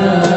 love.